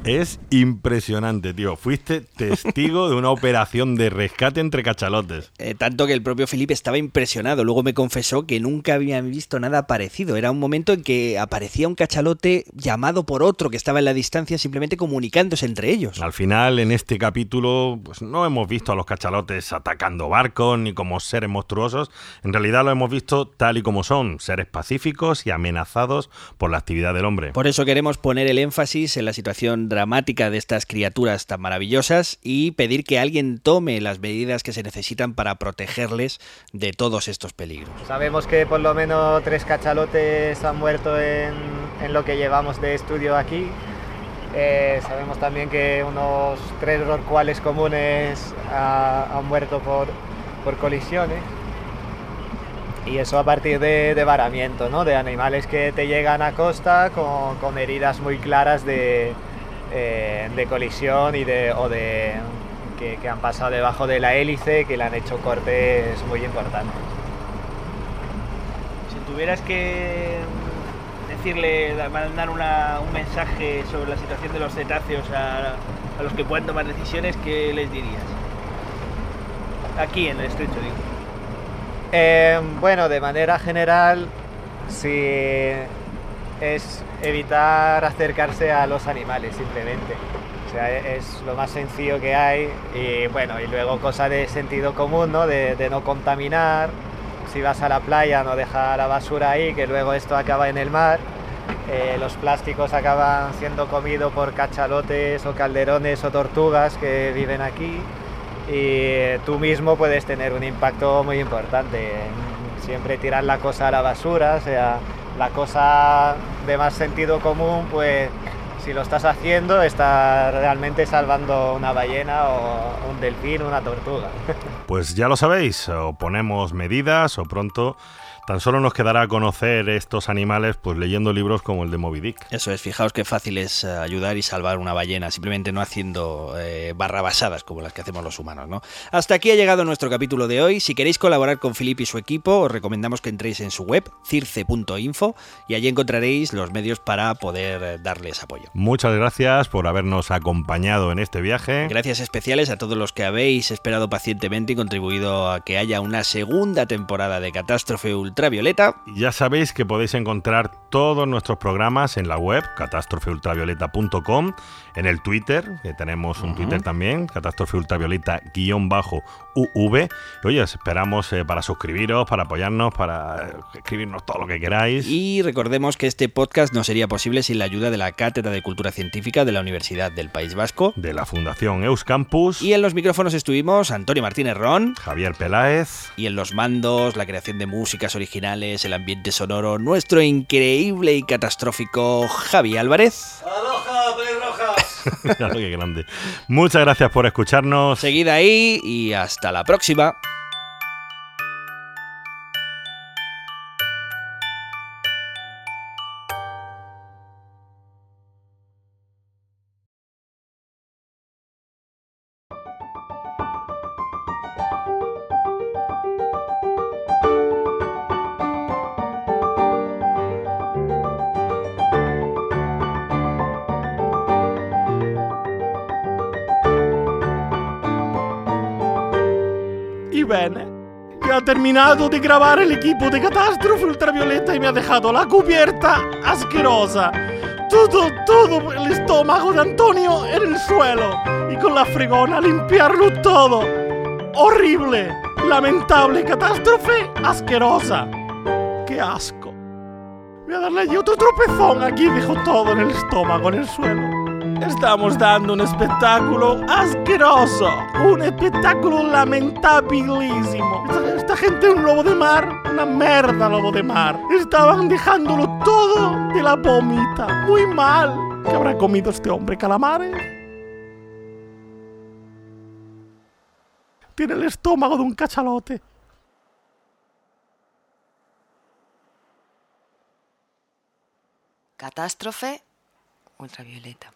Es impresionante, tío. Fuiste testigo de una operación de rescate entre cachalotes. Eh, tanto que el propio Felipe estaba impresionado. Luego me confesó que nunca habían visto nada parecido. Era un momento en que aparecía un cachalote llamado por otro que estaba en la distancia simplemente comunicándose entre ellos. Al final, en este capítulo, pues no hemos visto a los cachalotes atacando barcos ni como seres monstruosos. En realidad lo hemos visto tal y como son, seres pacíficos y amenazados por la actividad del hombre. Por eso queremos poner el énfasis en la situación dramática de estas criaturas tan maravillosas y pedir que alguien tome las medidas que se necesitan para protegerles de todos estos peligros. Sabemos que por lo menos tres cachalotes han muerto en, en lo que llevamos de estudio aquí. Eh, sabemos también que unos tres rorcuales comunes ha- han muerto por, por colisiones. Y eso a partir de, de varamiento, ¿no? De animales que te llegan a costa con, con heridas muy claras de, eh, de colisión y de, o de que, que han pasado debajo de la hélice, que le han hecho cortes muy importantes. Si tuvieras que decirle, da- mandar una- un mensaje sobre la situación de los cetáceos a, a los que puedan tomar decisiones, ¿qué les dirías? Aquí en el estrecho, digo. Eh, bueno, de manera general, sí es evitar acercarse a los animales simplemente. O sea, e- es lo más sencillo que hay y bueno, y luego cosa de sentido común, ¿no? De, de no contaminar. Si vas a la playa, no dejar la basura ahí, que luego esto acaba en el mar. Eh, los plásticos acaban siendo comidos por cachalotes o calderones o tortugas que viven aquí y tú mismo puedes tener un impacto muy importante. Siempre tirar la cosa a la basura, o sea, la cosa de más sentido común, pues si lo estás haciendo, estás realmente salvando una ballena o un delfín, una tortuga. Pues ya lo sabéis, o ponemos medidas o pronto tan solo nos quedará conocer estos animales pues leyendo libros como el de Moby Dick. Eso es, fijaos qué fácil es eh, ayudar y salvar una ballena, simplemente no haciendo eh, barrabasadas como las que hacemos los humanos, ¿no? Hasta aquí ha llegado nuestro capítulo de hoy. Si queréis colaborar con Filip y su equipo, os recomendamos que entréis en su web, circe.info, y allí encontraréis los medios para poder eh, darles apoyo. Muchas gracias por habernos acompañado en este viaje. Gracias especiales a todos los que habéis esperado pacientemente y contribuido a que haya una segunda temporada de Catástrofe Ultravioleta. Ya sabéis que podéis encontrar todos nuestros programas en la web catastrofeultravioleta.com, en el Twitter, que tenemos un Twitter también, catástrofe ultravioleta-uv. Y oye, os esperamos eh, para suscribiros, para apoyarnos, para escribirnos todo lo que queráis. Y recordemos que este podcast no sería posible sin la ayuda de la Cátedra de Cultura Científica de la Universidad del País Vasco. De la Fundación Euskampus. Y en los micrófonos estuvimos Antonio Martínez Ron. Javier Peláez. Y en los mandos, la creación de músicas originales, el ambiente sonoro, nuestro increíble y catastrófico Javi Álvarez. ¡Aloha, pelirrojas! Mira qué grande. Muchas gracias por escucharnos. Seguid ahí y hasta la próxima. Terminato di gravare l'equipo di Catastrofe Ultravioleta y me ha dejado la cubierta asquerosa. Todo, todo el estómago de Antonio en el suelo y con la fregona limpiarlo todo. Horrible, lamentable catástrofe asquerosa. Qué asco. Voy a darle allí otro tropezón aquí, dejó todo en el estómago, en el suelo. Estamos dando un espectáculo asqueroso, un espectáculo lamentabilísimo. Esta, esta gente es un lobo de mar, una merda lobo de mar. Estaban dejándolo todo de la vomita, muy mal. ¿Qué habrá comido este hombre calamares? Tiene el estómago de un cachalote. Catástrofe ultravioleta.